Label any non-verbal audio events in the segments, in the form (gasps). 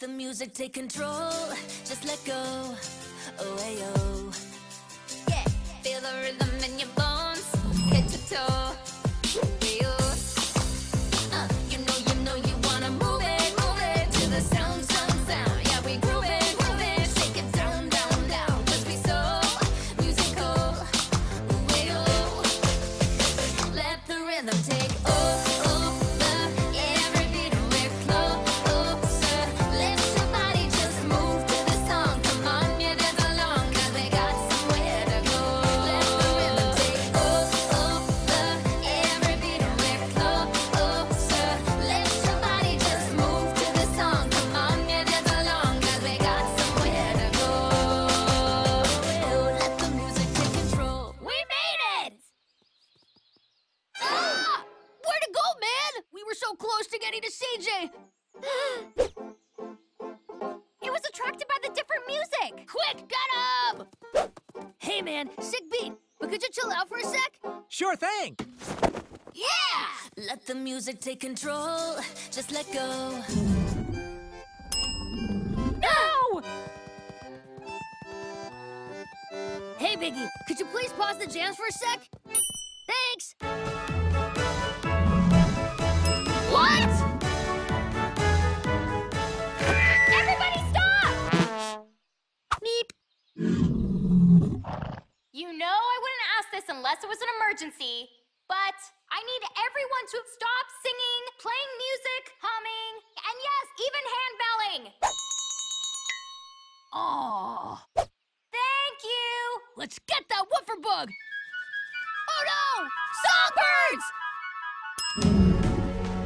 Let the music take control. Just let go. Oh, hey, oh. Yeah. Feel the rhythm in your bones. Head to toe. Oh. Uh, you know, you know, you wanna move it, move it to the sound, sound, sound. Yeah, we groove it, groove it. It down, down, so musical. Let the rhythm take over. Were so close to getting to CJ. (gasps) It was attracted by the different music. Quick, get up! Hey, man, sick beat. But could you chill out for a sec? Sure thing. Yeah! Let the music take control. Just let go. No! Hey, Biggie, could you please pause the jams for a sec? Thanks! Unless it was an emergency, but I need everyone to stop singing, playing music, humming, and yes, even handbelling. Oh, Thank you. let's get that woofer bug! Oh no! Songbirds!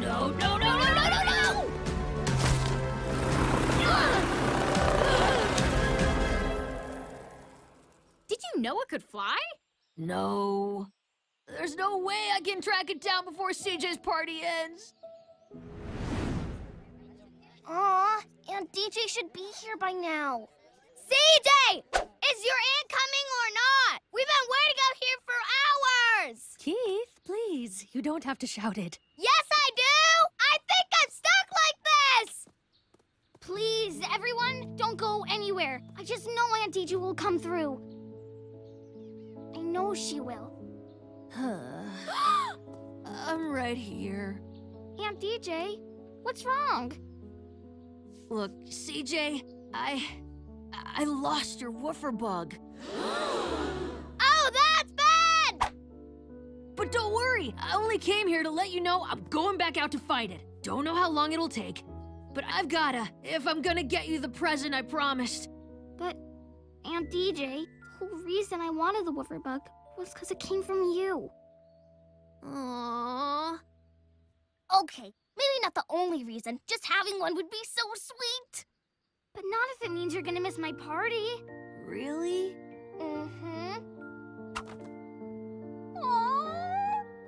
No, no, no, no, no, no, no! Did you know it could fly? No. There's no way I can track it down before CJ's party ends. Aw, Aunt DJ should be here by now. CJ! Is your aunt coming or not? We've been waiting out here for hours! Keith, please, you don't have to shout it. Yes, I do! I think I'm stuck like this! Please, everyone, don't go anywhere. I just know Aunt DJ will come through. I know she will. Huh. (gasps) I'm right here. Aunt DJ, what's wrong? Look, CJ, I. I lost your woofer bug. (gasps) Oh, that's bad! But don't worry, I only came here to let you know I'm going back out to fight it. Don't know how long it'll take. But I've gotta, if I'm gonna get you the present I promised. But, Aunt DJ, whole reason I wanted the woofer bug was because it came from you. Aww. Okay, maybe not the only reason. Just having one would be so sweet. But not if it means you're gonna miss my party. Really? Mm-hmm.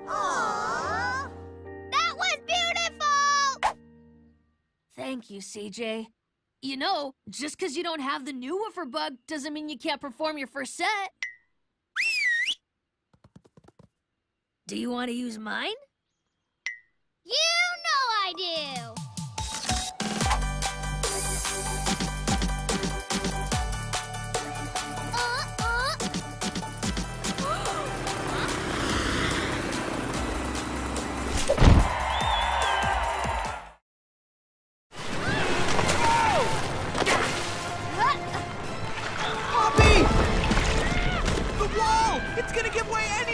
Aww. That was beautiful! Thank you, CJ. You know, just because you don't have the new woofer bug doesn't mean you can't perform your first set. Do you want to use mine? You know I do! gonna give way any